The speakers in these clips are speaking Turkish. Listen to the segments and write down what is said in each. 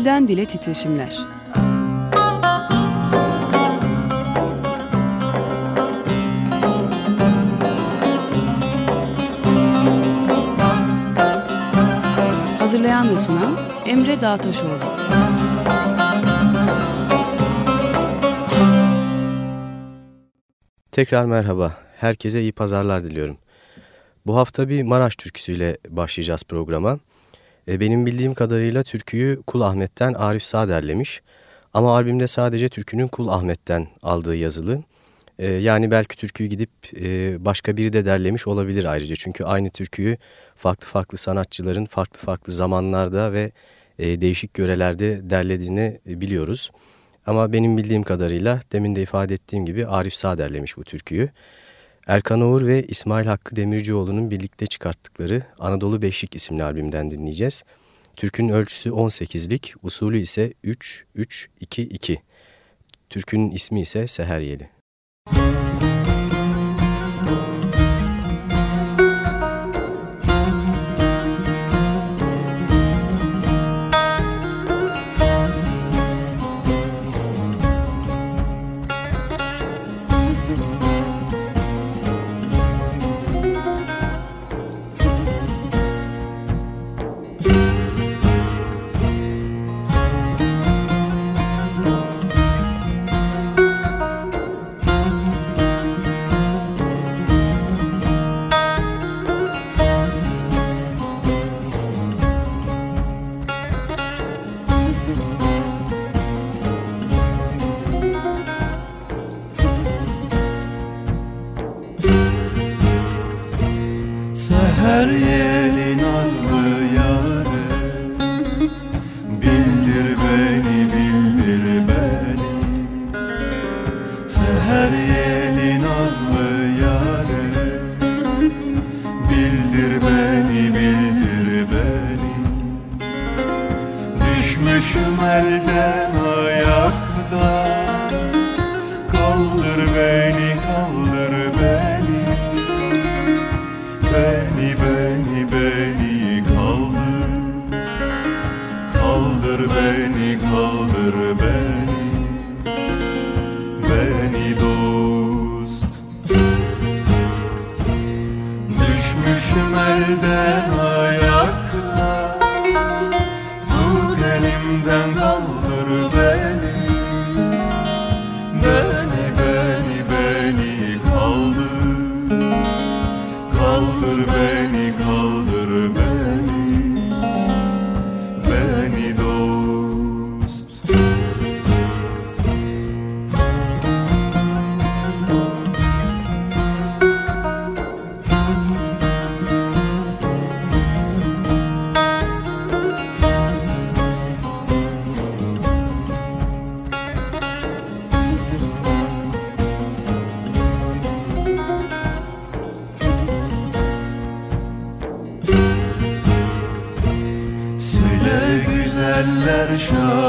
Dilden Dile Titreşimler Hazırlayan ve sunan Emre Dağtaşoğlu Tekrar merhaba. Herkese iyi pazarlar diliyorum. Bu hafta bir Maraş türküsüyle başlayacağız programa. E, benim bildiğim kadarıyla türküyü Kul Ahmet'ten Arif Sağ derlemiş. Ama albümde sadece türkünün Kul Ahmet'ten aldığı yazılı. E, yani belki türküyü gidip e, başka biri de derlemiş olabilir ayrıca. Çünkü aynı türküyü farklı farklı sanatçıların farklı farklı zamanlarda ve e, değişik yörelerde derlediğini biliyoruz. Ama benim bildiğim kadarıyla demin de ifade ettiğim gibi Arif Sağ derlemiş bu türküyü. Erkan Oğur ve İsmail Hakkı Demircioğlu'nun birlikte çıkarttıkları Anadolu Beşlik isimli albümden dinleyeceğiz. Türkün ölçüsü 18'lik, usulü ise 3-3-2-2. Türkünün ismi ise Seheryeli. güzeller show.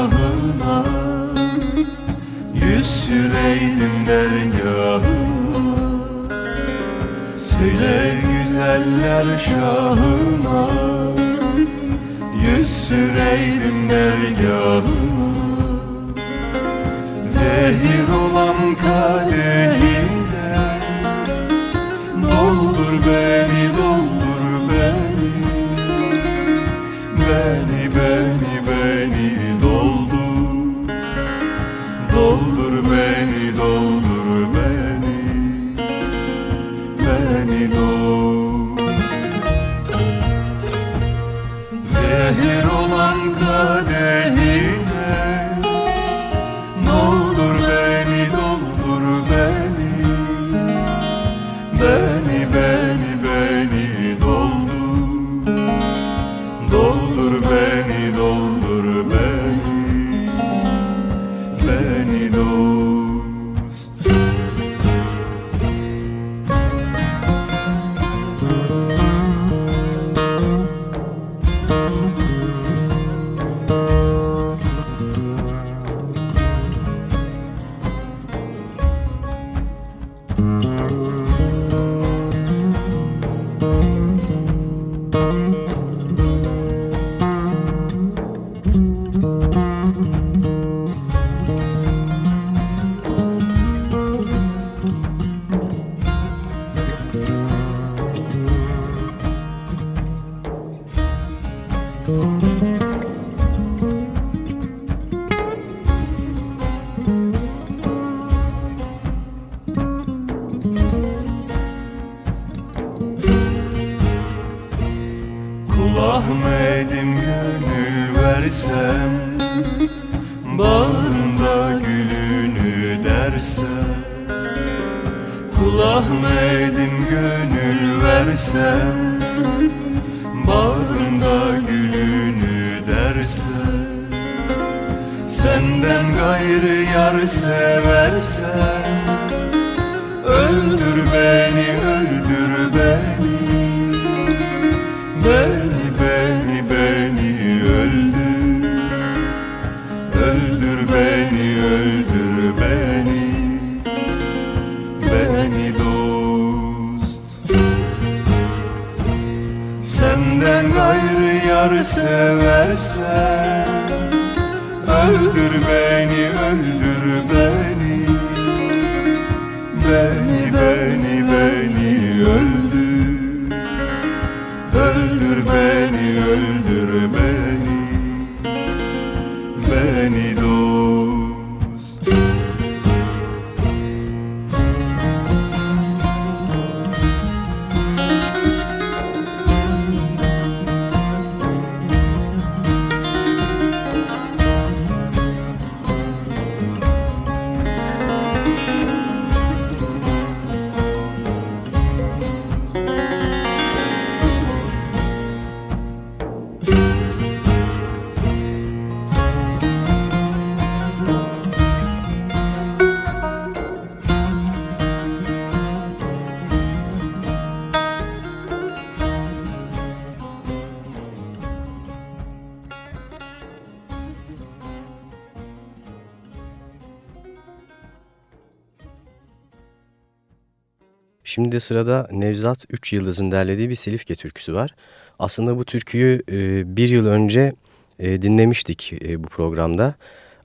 Şimdi sırada Nevzat Üç Yıldız'ın derlediği bir Silifke türküsü var. Aslında bu türküyü e, bir yıl önce e, dinlemiştik e, bu programda.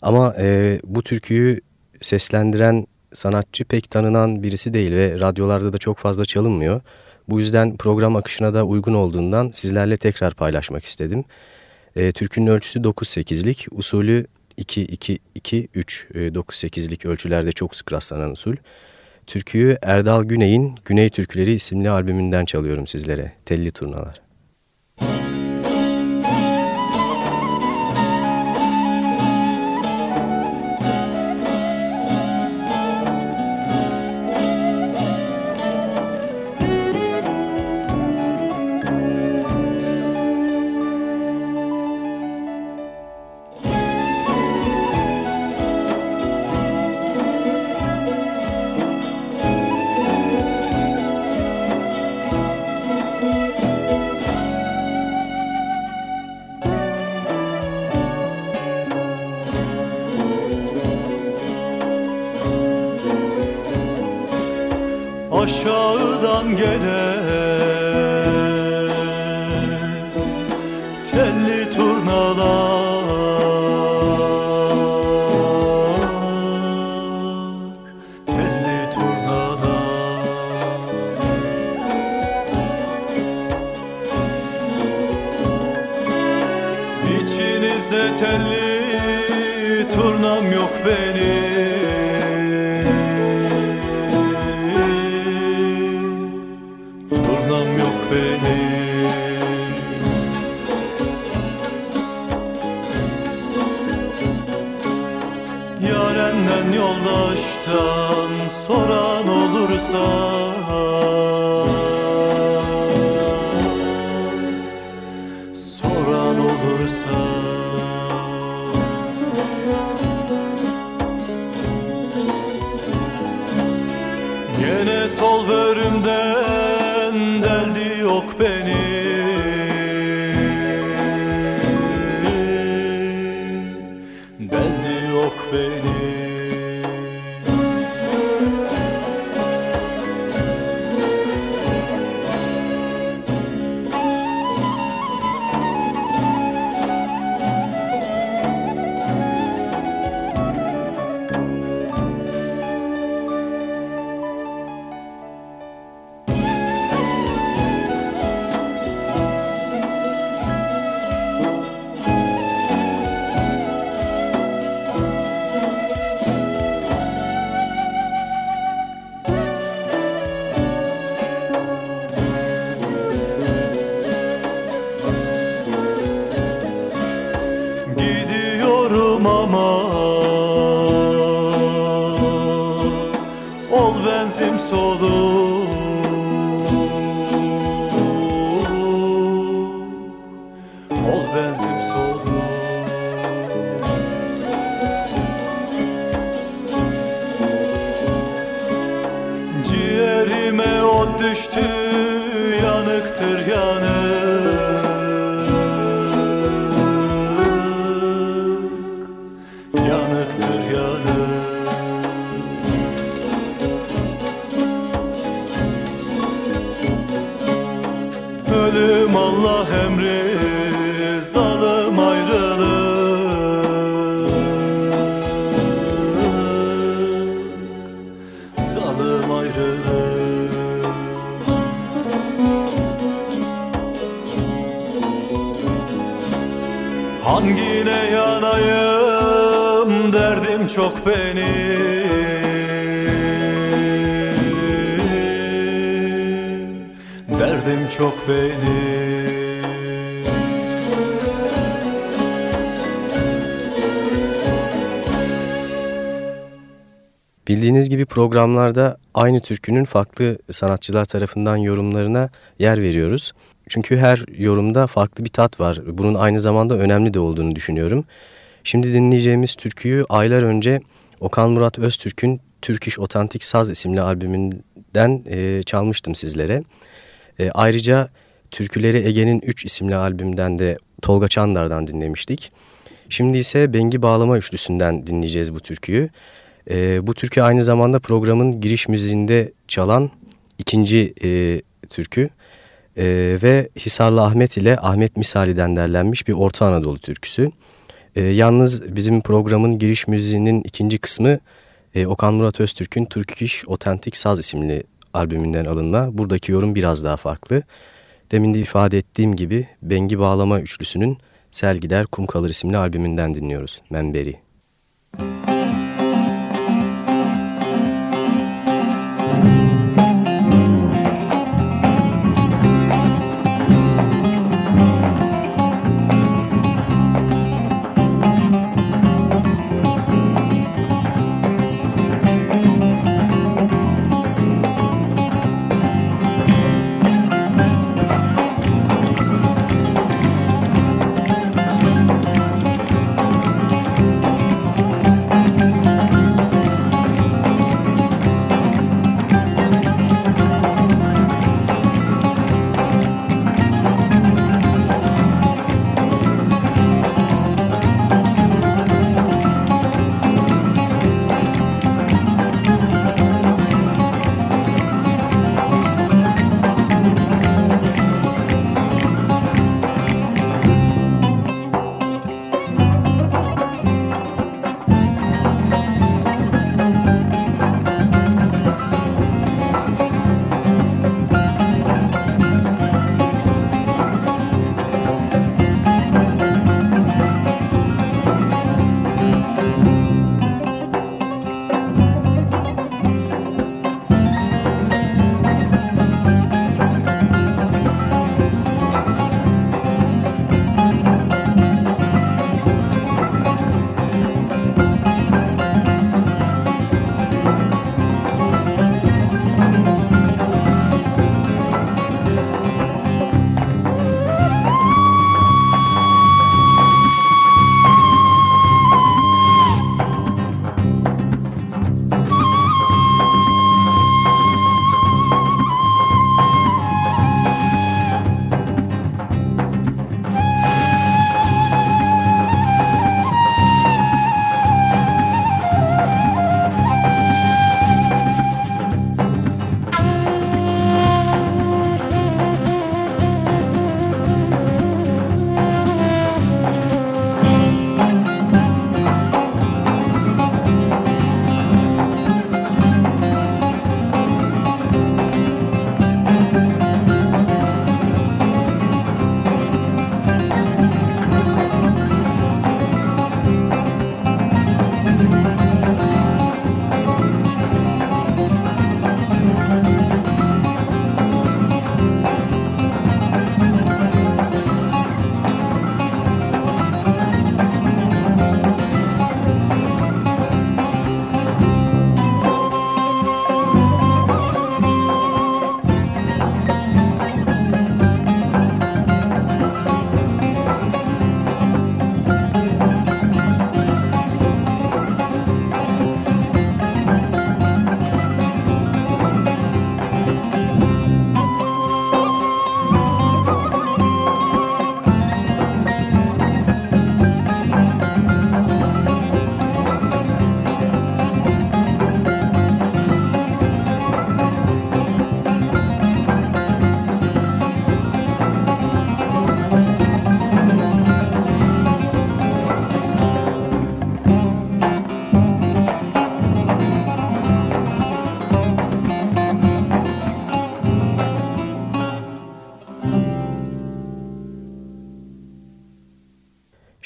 Ama e, bu türküyü seslendiren sanatçı pek tanınan birisi değil ve radyolarda da çok fazla çalınmıyor. Bu yüzden program akışına da uygun olduğundan sizlerle tekrar paylaşmak istedim. E, türkünün ölçüsü 9-8'lik, usulü 2-2-2-3, e, 9-8'lik ölçülerde çok sık rastlanan usul. Türküyü Erdal Güney'in Güney Türküleri isimli albümünden çalıyorum sizlere. Telli Turnalar. aşağıdan gelen programlarda aynı türkünün farklı sanatçılar tarafından yorumlarına yer veriyoruz. Çünkü her yorumda farklı bir tat var. Bunun aynı zamanda önemli de olduğunu düşünüyorum. Şimdi dinleyeceğimiz türküyü aylar önce Okan Murat Öztürk'ün Türk İş Otantik Saz isimli albümünden e, çalmıştım sizlere. E, ayrıca Türküleri Ege'nin 3 isimli albümden de Tolga Çandar'dan dinlemiştik. Şimdi ise Bengi Bağlama Üçlüsü'nden dinleyeceğiz bu türküyü. E, bu türkü aynı zamanda programın giriş müziğinde çalan ikinci e, türkü. E, ve Hisarlı Ahmet ile Ahmet Misali'den derlenmiş bir Orta Anadolu türküsü. E, yalnız bizim programın giriş müziğinin ikinci kısmı e, Okan Murat Öztürk'ün Türk İş Otentik Saz isimli albümünden alınma. Buradaki yorum biraz daha farklı. Demin de ifade ettiğim gibi Bengi Bağlama Üçlüsü'nün Sel Gider Kum Kalır isimli albümünden dinliyoruz. Memberi. Sel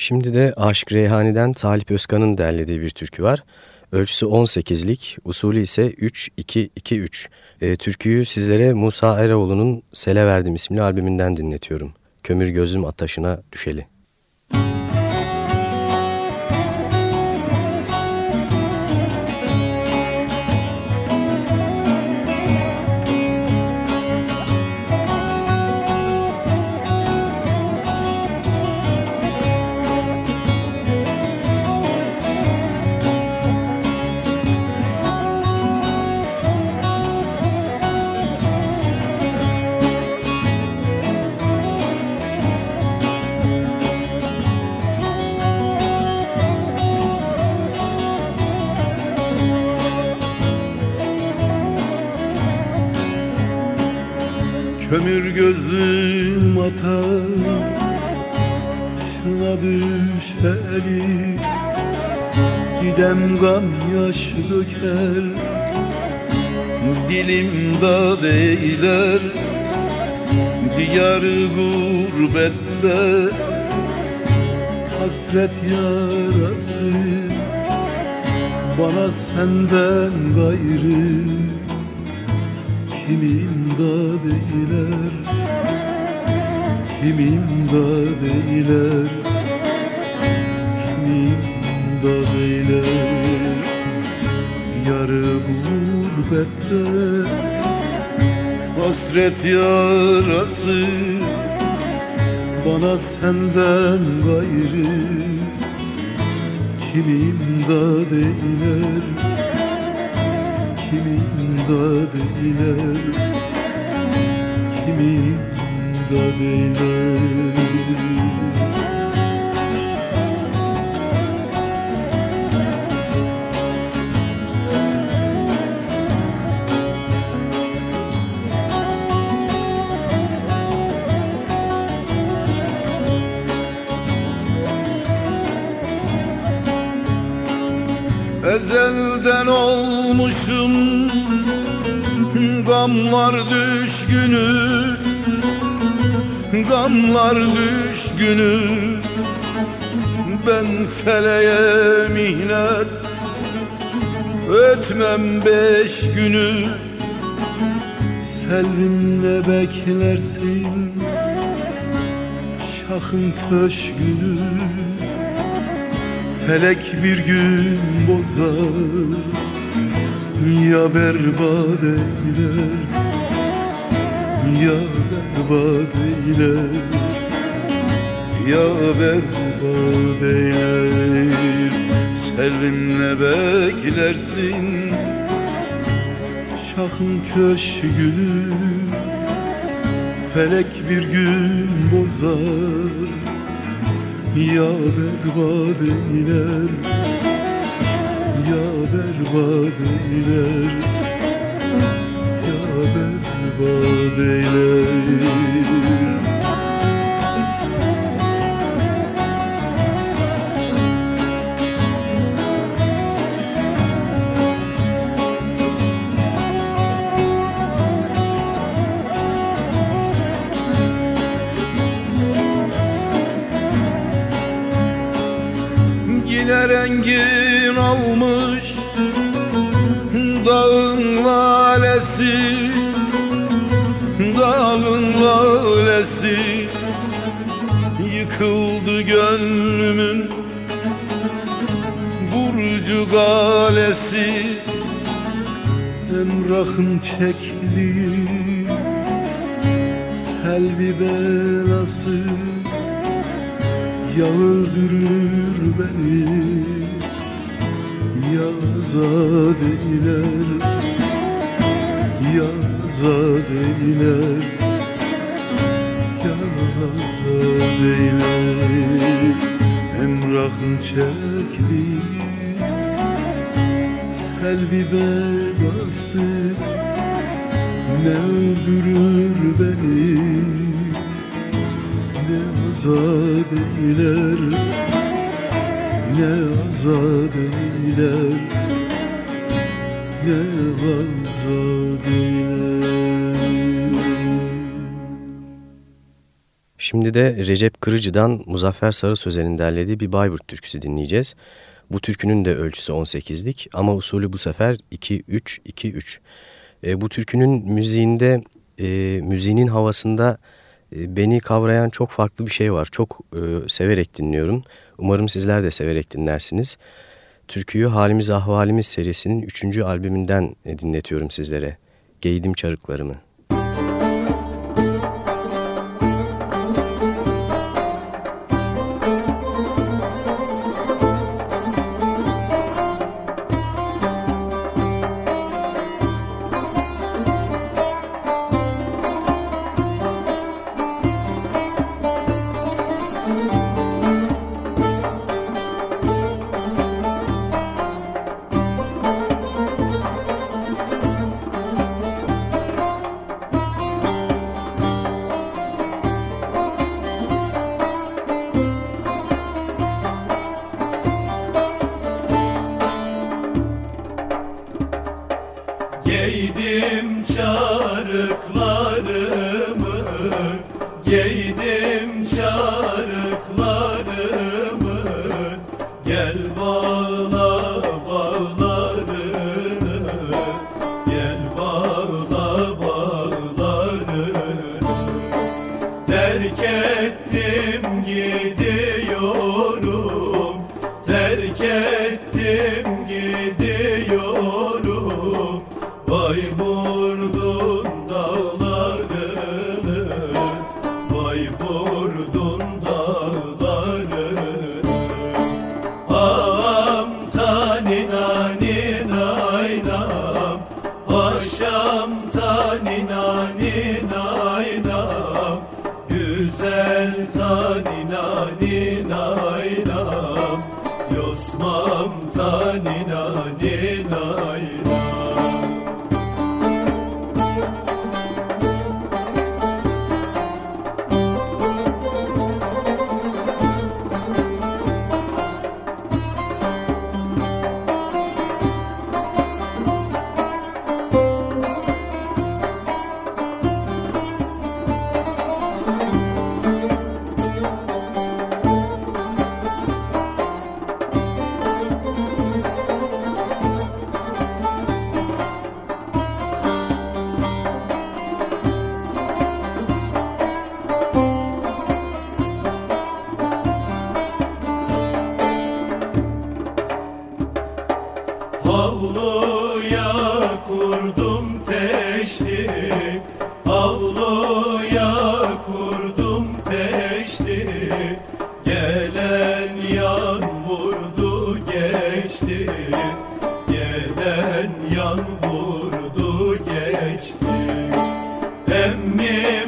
Şimdi de Aşık Reyhani'den Talip Özkan'ın derlediği bir türkü var. Ölçüsü 18'lik, usulü ise 3-2-2-3. E, türküyü sizlere Musa Eroğlu'nun Sele Verdim isimli albümünden dinletiyorum. Kömür gözüm ataşına düşeli. Kömür gözüm atar Şuna düşeli Gidem gam yaş döker Dilimde değiller Diyar gurbette Hasret yarası Bana senden gayrı Kimim da değiller. Kimim da değiller? Kimim da değiller? Yarı gurbette Hasret yarası. Bana senden gayrı Kimim da değiller? Kimim da değiller? Kimim da değiller Ezelden olmuşum Gamlar düşgünü Gamlar düşgünü Ben feleğe mihnet Ötmem beş günü. Selvinle beklersin Şahın köşkünü Felek bir gün bozar Ya berbat eyler Ya berbat eyler Ya berbat eyler Selinle beklersin Şahın köşkünü Felek bir gün bozar ya berbat eyler Ya berbat eyler berbat gönlümün Burcu galesi Emrahın çekli Selvi belası Ya öldürür beni Ya zadeler Ya zadeler Emrahın çekti. Selvi belası Ne öldürür beni ne azad eyler Ne azad eyler Ne azad eyler Şimdi de Recep Kırıcı'dan Muzaffer Sarı Sözen'in derlediği bir Bayburt türküsü dinleyeceğiz. Bu türkünün de ölçüsü 18'lik ama usulü bu sefer 2-3-2-3. E, bu türkünün müziğinde, e, müziğinin havasında e, beni kavrayan çok farklı bir şey var. Çok e, severek dinliyorum. Umarım sizler de severek dinlersiniz. Türküyü Halimiz Ahvalimiz serisinin 3. albümünden e, dinletiyorum sizlere. Geydim çarıklarımı. Allah'a Gökten yan vurdu geçti. Emmi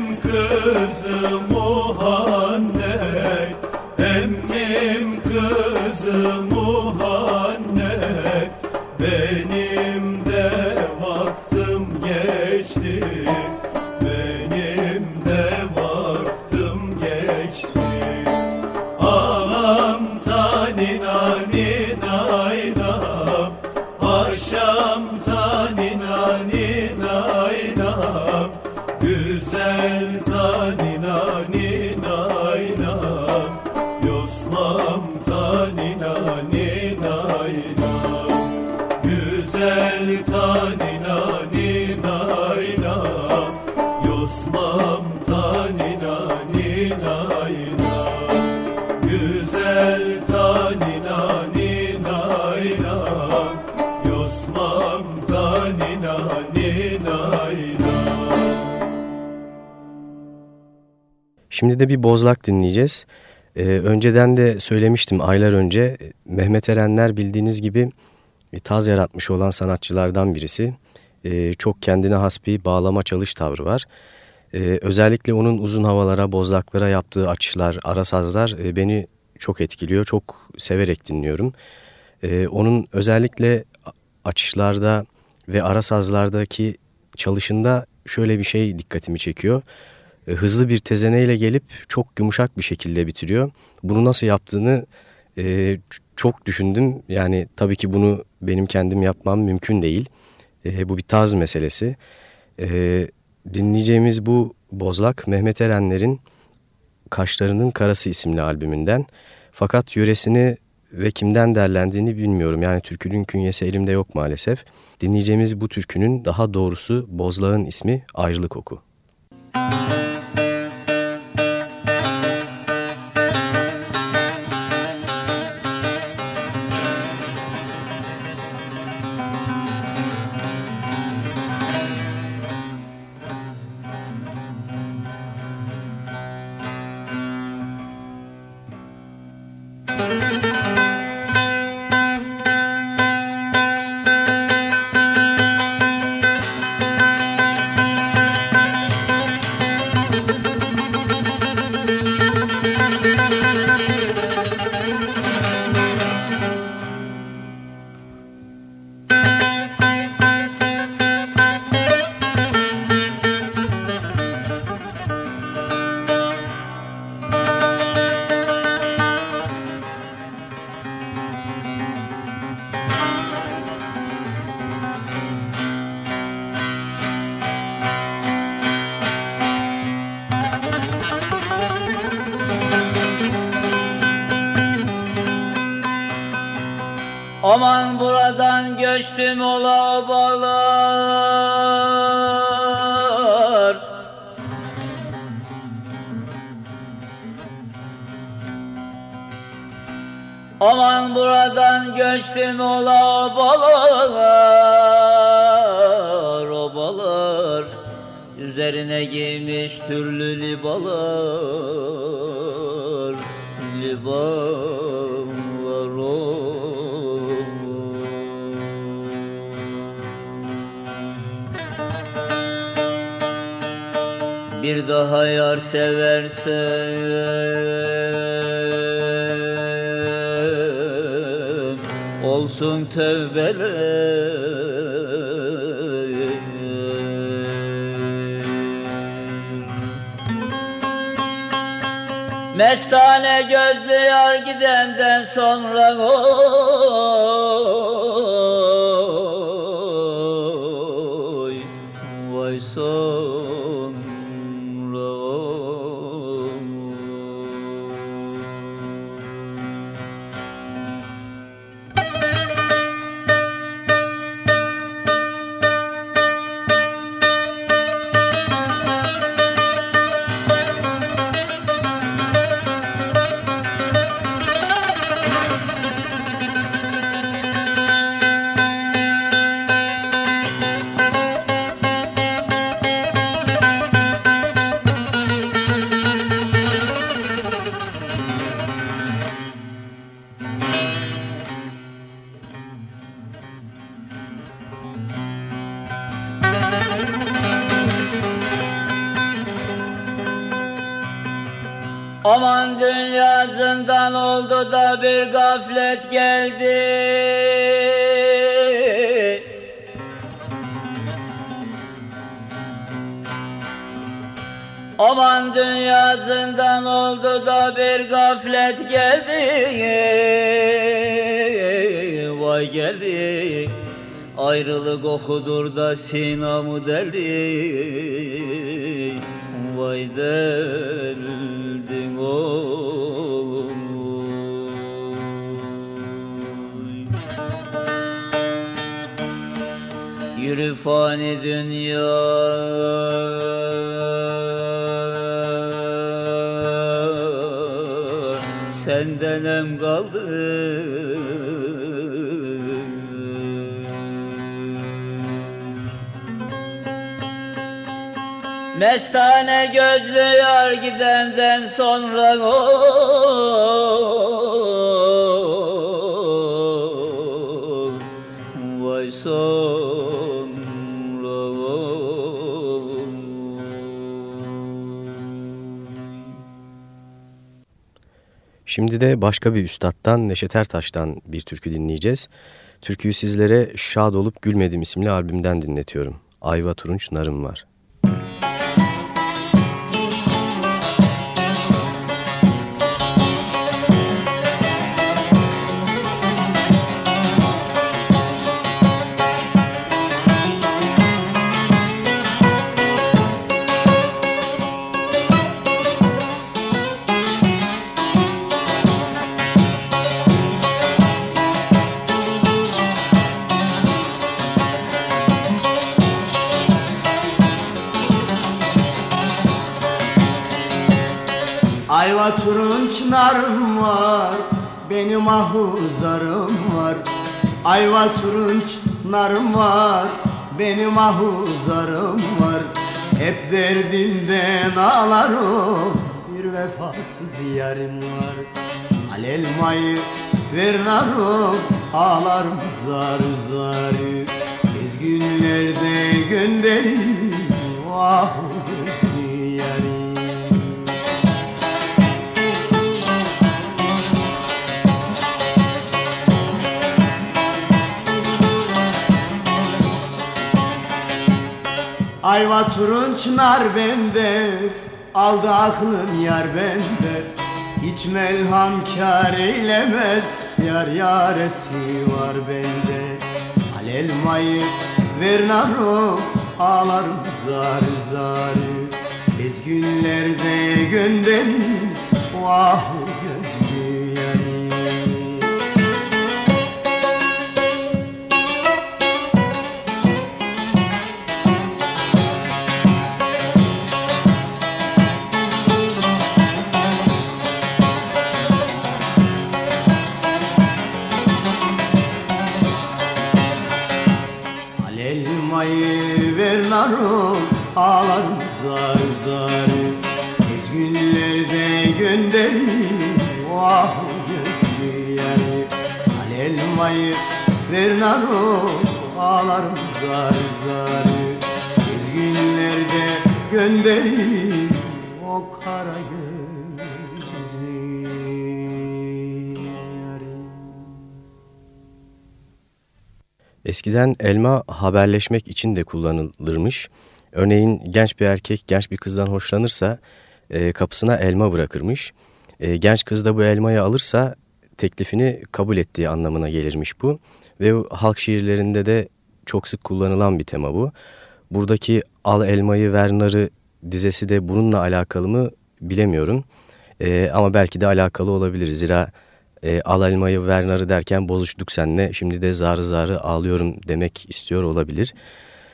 Şimdi de bir bozlak dinleyeceğiz. Ee, önceden de söylemiştim aylar önce Mehmet Erenler bildiğiniz gibi e, taz yaratmış olan sanatçılardan birisi. Ee, çok kendine has bir bağlama çalış tavrı var. Ee, özellikle onun uzun havalara, bozlaklara yaptığı açışlar, ara sazlar e, beni çok etkiliyor. Çok severek dinliyorum. Ee, onun özellikle açışlarda ve ara sazlardaki çalışında şöyle bir şey dikkatimi çekiyor. E, hızlı bir tezeneyle gelip çok yumuşak bir şekilde bitiriyor. Bunu nasıl yaptığını e, çok düşündüm. Yani tabii ki bunu benim kendim yapmam mümkün değil. E, bu bir tarz meselesi. E, dinleyeceğimiz bu bozlak Mehmet Erenler'in Kaşlarının Karası isimli albümünden. Fakat yöresini ve kimden derlendiğini bilmiyorum. Yani türkünün künyesi elimde yok maalesef. Dinleyeceğimiz bu türkünün daha doğrusu Bozlağ'ın ismi Ayrılık Oku. Müzik Üzerine giymiş türlü libalar Libalar o bir daha yar seversem olsun tövbeler Mestane gözlü yar gidenden sonra oy gaflet geldi. Aman dünya zindan oldu da bir gaflet geldi. Vay geldi. Ayrılık okudur da sinamı deldi. Vay deldin oy Yürü fani dünya. Senden em kaldı. Mestane gözlü yar gidenden sonra oy, Şimdi de başka bir üstattan Neşet Ertaş'tan bir türkü dinleyeceğiz. Türküyü sizlere Şad Olup Gülmedim isimli albümden dinletiyorum. Ayva Turunç Narım var. Ayva turunç narım var Benim ahuzarım var. Ayva turunç narım var Benim ahuzarım var. Hep derdimden ağlarım Bir vefasız yarim var. Al elmayı ver narım Ağlarım zar zar Biz günlerde gönderin Vah gözlü yarim Ayva turunç nar bende Aldı aklım yar bende Hiç melham kar eylemez Yar yaresi var bende. Al elmayı ver narım Ağlarım zar zar Biz günlerde gönderin Vah Ağlarım zar zar Biz günlerde gönderin Vah gözlü yar Al elmayı ver narım Ağlarım zar zar Biz günlerde gönderin O kara Eskiden elma haberleşmek için de kullanılırmış. Örneğin genç bir erkek genç bir kızdan hoşlanırsa e, kapısına elma bırakırmış. E, genç kız da bu elmayı alırsa teklifini kabul ettiği anlamına gelirmiş bu. Ve halk şiirlerinde de çok sık kullanılan bir tema bu. Buradaki al elmayı ver narı dizesi de bununla alakalı mı bilemiyorum. E, ama belki de alakalı olabilir. Zira e, al elmayı ver narı derken bozuştuk seninle şimdi de zarı zarı ağlıyorum demek istiyor olabilir.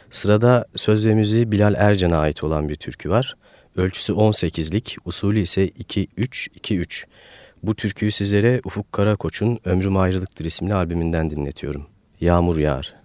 Sırada söz ve müziği Bilal Ercan'a ait olan bir türkü var. Ölçüsü 18'lik, usulü ise 2-3-2-3. Bu türküyü sizlere Ufuk Karakoç'un Ömrüm Ayrılıktır isimli albümünden dinletiyorum. Yağmur yağar.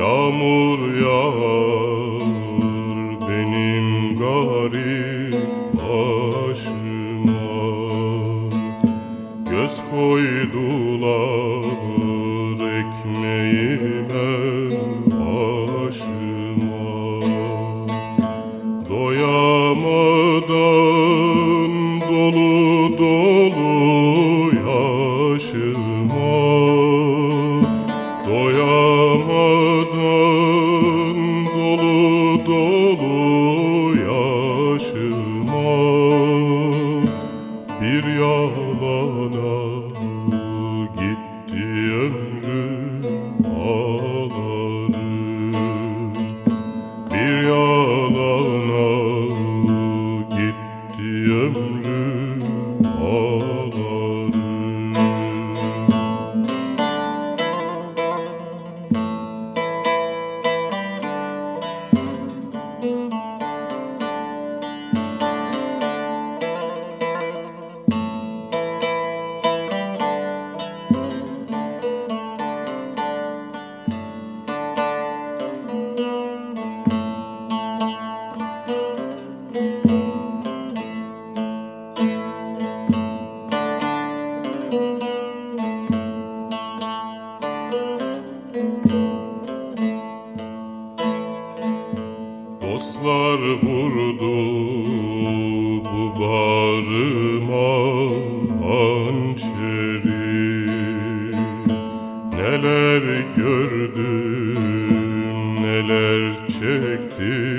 Yağmur yağar çekti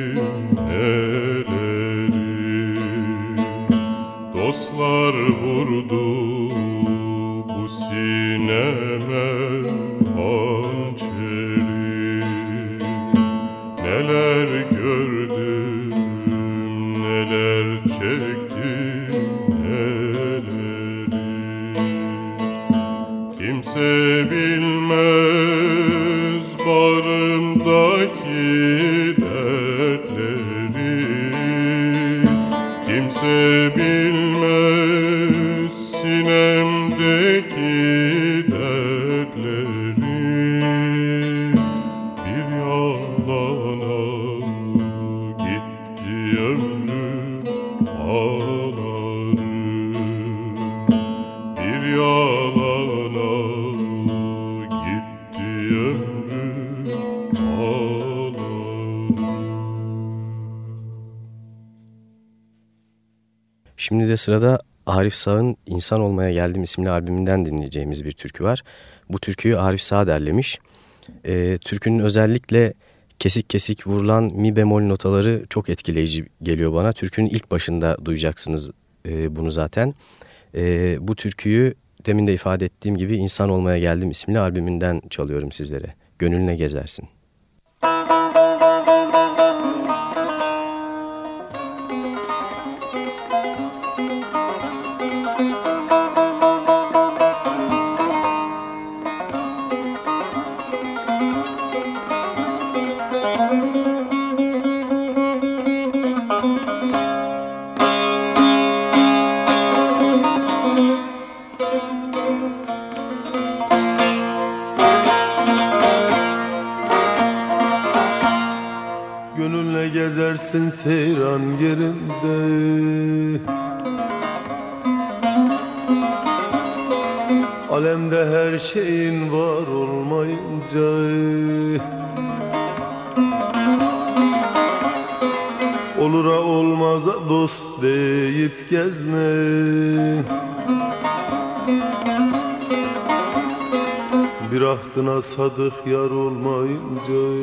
sırada Arif Sağ'ın İnsan Olmaya Geldim isimli albümünden dinleyeceğimiz bir türkü var. Bu türküyü Arif Sağ derlemiş. Ee, türkünün özellikle kesik kesik vurulan mi bemol notaları çok etkileyici geliyor bana. Türkünün ilk başında duyacaksınız e, bunu zaten. E, bu türküyü demin de ifade ettiğim gibi İnsan Olmaya Geldim isimli albümünden çalıyorum sizlere. Gönlüne gezersin. Seyran yerinde. Alemde her şeyin var olmayınca. Olura olmaza dost deyip gezme. Bir ahdına sadık yar olmayınca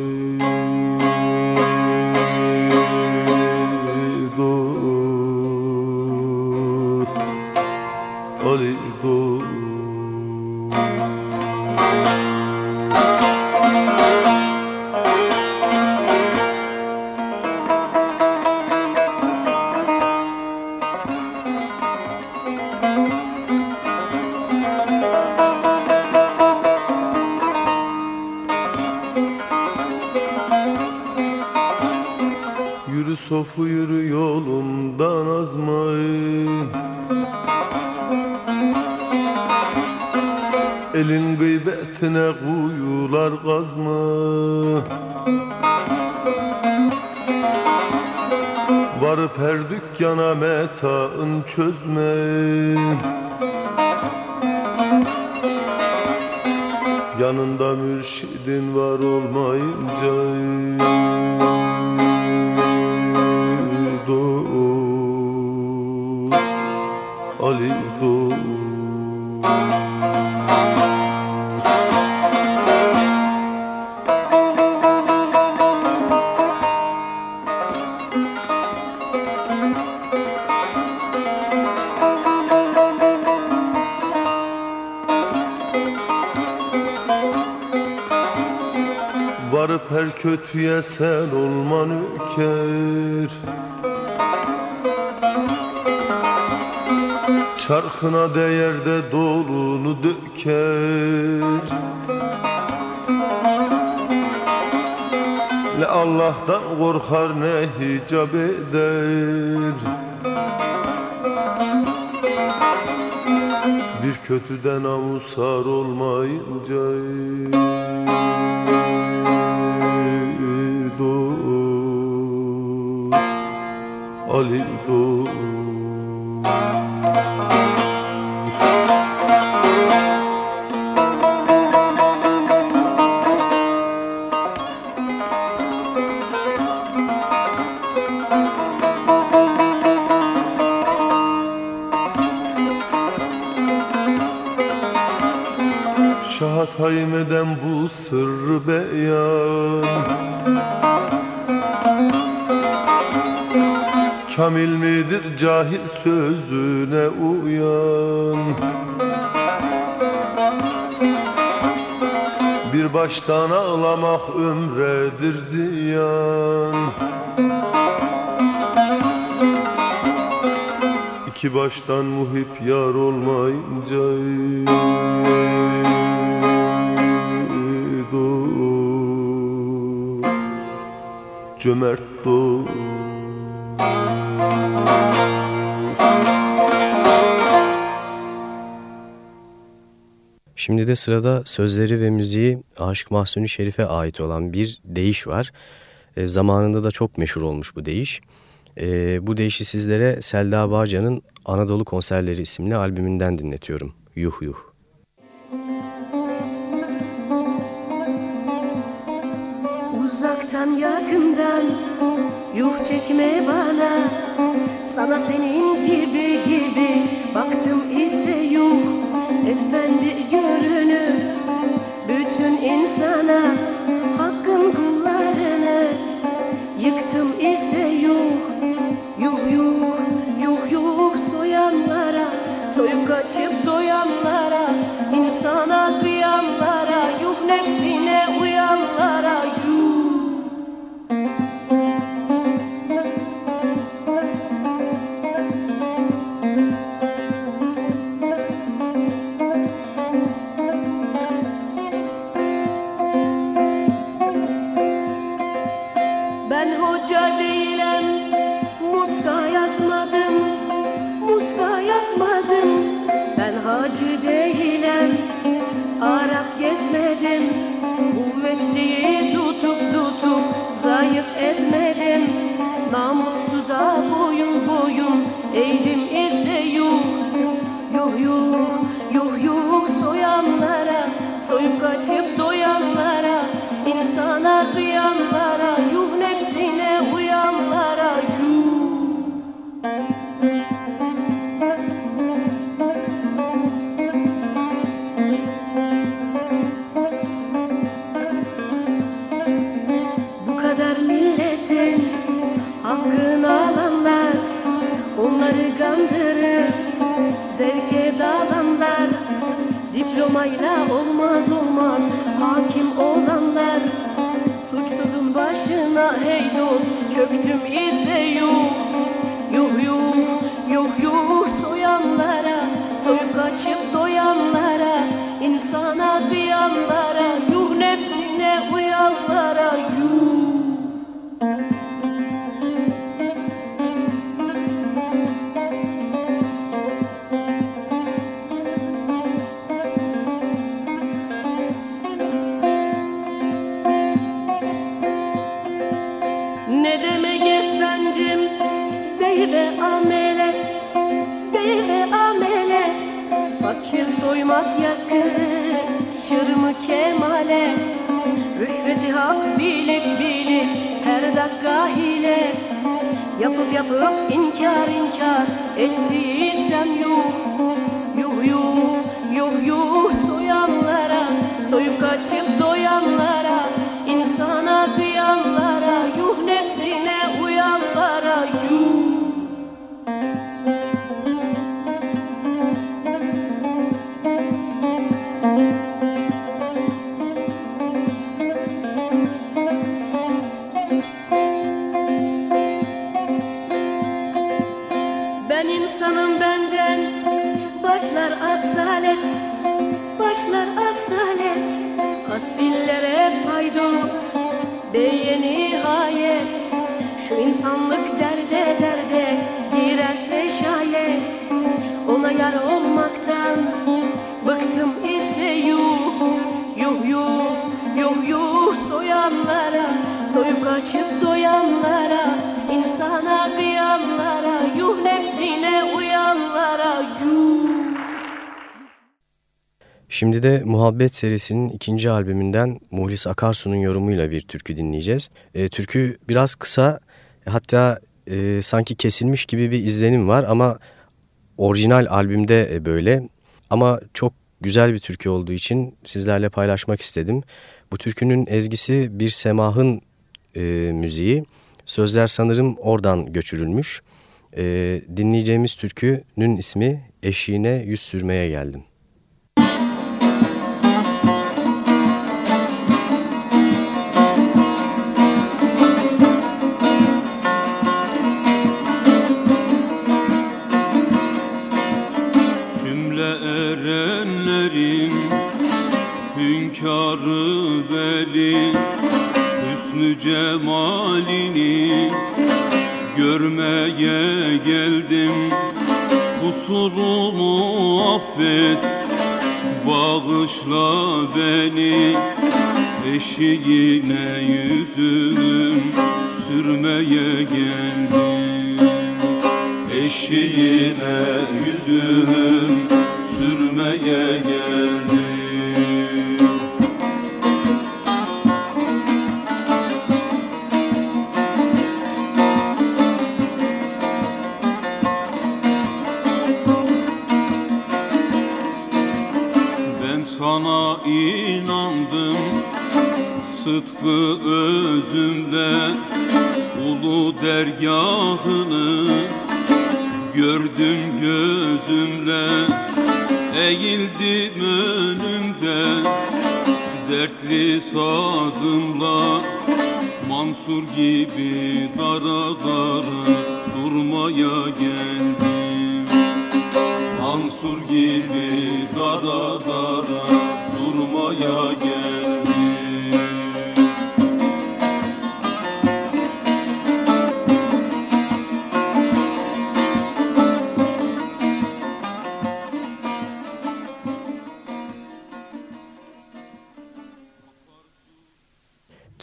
kötüye sen olma nöker Çarkına değer de dolunu döker. Ne Allah'tan korkar ne hicap eder? Bir kötüden amusar olmayınca gelir ziyan. İki baştan muhip yar olmayınca Cömert doğ Şimdi de sırada sözleri ve müziği Aşık Mahsuni Şerif'e ait olan bir deyiş var. E, zamanında da çok meşhur olmuş bu deyiş. E, bu deyişi sizlere Selda Bağcan'ın Anadolu Konserleri isimli albümünden dinletiyorum. Yuh yuh. Uzaktan yakından yuh çekme bana Sana senin gibi gibi baktım istedim yollarını Hakkın kullarını Yıktım ise yuh Yuh yuh Yuh yuh soyanlara Soyup kaçıp doyanlara insana kıyanlara yuh yuh yuh soyanlara Soyup kaçıp doyanlara. parayla olmaz olmaz. Hakim olanlar Suçsuzun başına hey dost çöktüm iz Muhabbet serisinin ikinci albümünden Muhlis Akarsu'nun yorumuyla bir türkü dinleyeceğiz. E, türkü biraz kısa hatta e, sanki kesilmiş gibi bir izlenim var ama orijinal albümde e, böyle. Ama çok güzel bir türkü olduğu için sizlerle paylaşmak istedim. Bu türkünün ezgisi Bir Semah'ın e, müziği. Sözler sanırım oradan göçürülmüş. E, dinleyeceğimiz türkünün ismi Eşiğine Yüz Sürmeye Geldim. Cemalini görmeye geldim. Kusurumu affet bağışla beni. Eşiğine yüzüm sürmeye geldim. Eşiğine yüzüm sürmeye geldim sıdkı özümle Ulu dergahını gördüm gözümle. Eğildim önümde dertli sazımla. Mansur gibi dara dara durmaya geldim. Mansur gibi dara dara durmaya geldim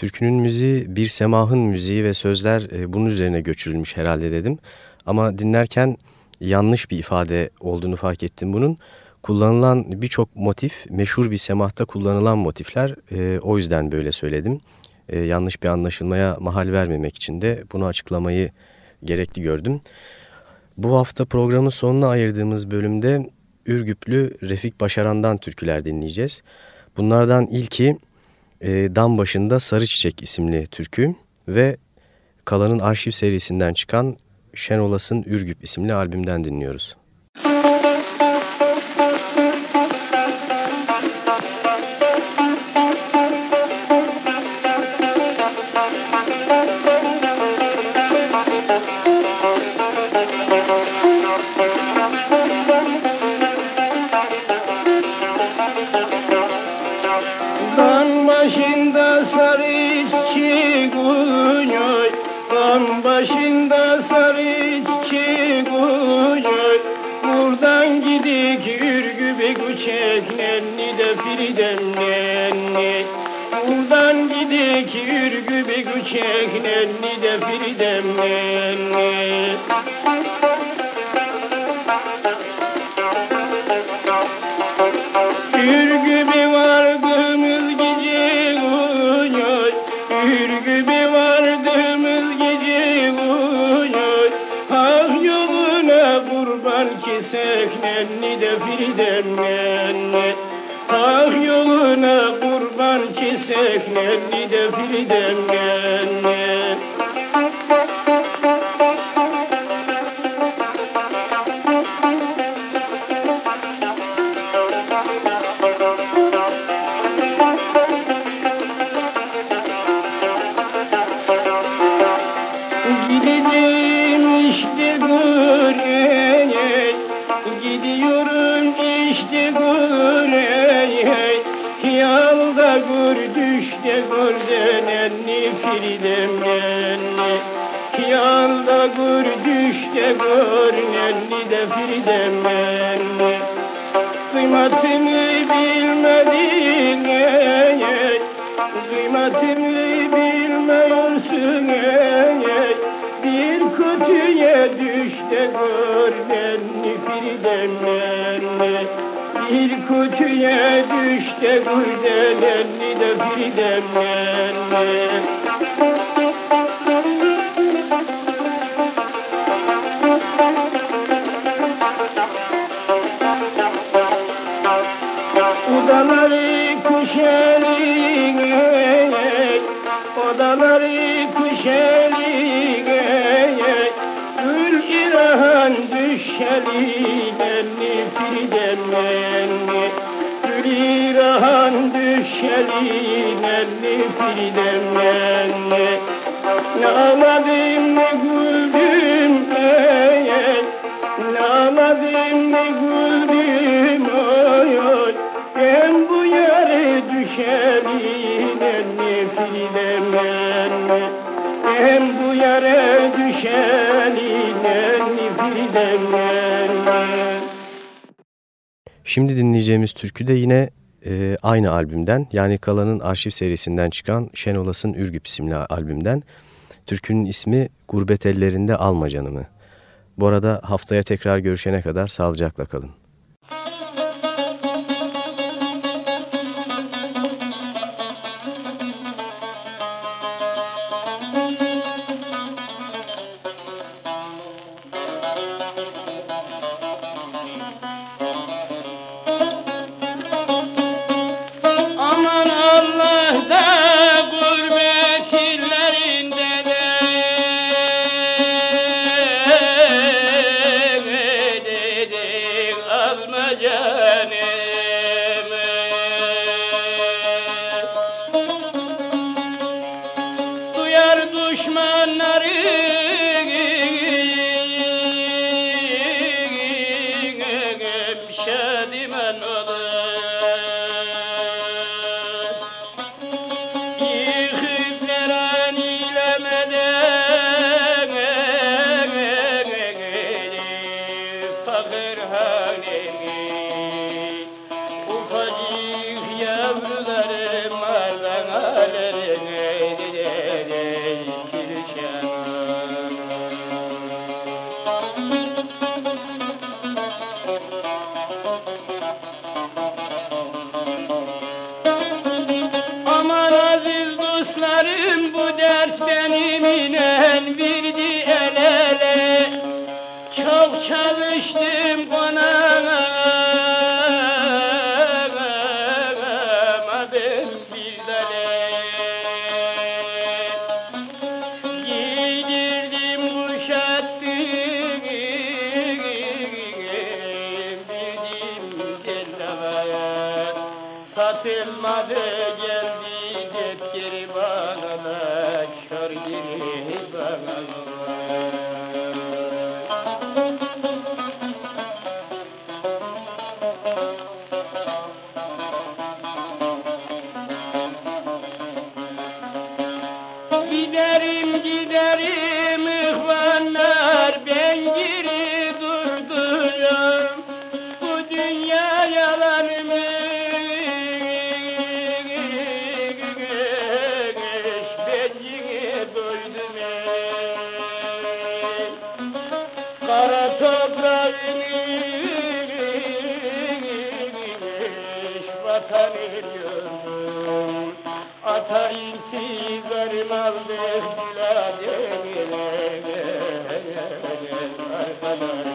Türkünün müziği bir semahın müziği ve sözler e, bunun üzerine göçürülmüş herhalde dedim. Ama dinlerken yanlış bir ifade olduğunu fark ettim bunun. Kullanılan birçok motif meşhur bir semahta kullanılan motifler e, o yüzden böyle söyledim. E, yanlış bir anlaşılmaya mahal vermemek için de bunu açıklamayı gerekli gördüm. Bu hafta programın sonuna ayırdığımız bölümde Ürgüplü Refik Başaran'dan türküler dinleyeceğiz. Bunlardan ilki e, Dam Başında Sarı Çiçek isimli türkü ve Kalan'ın arşiv serisinden çıkan Şenolas'ın Ürgüp isimli albümden dinliyoruz. düşte golden enni firidem enni Yalda gör düşte golden enni de firidem enni Kıymatını bilmedin ey ey Kıymatını bilmiyorsun ey ey Bir kötüye düşte golden enni firidem enni Fil kutuya düşte güzel elli de birden gelme Şimdi dinleyeceğimiz türkü de yine e, aynı albümden yani Kala'nın arşiv serisinden çıkan Şenolas'ın Ürgüp isimli albümden. Türkünün ismi Gurbet Ellerinde Alma Canımı. Bu arada haftaya tekrar görüşene kadar sağlıcakla kalın. Giderim giderim Ata intizarım aldı bilademine arkadaşlar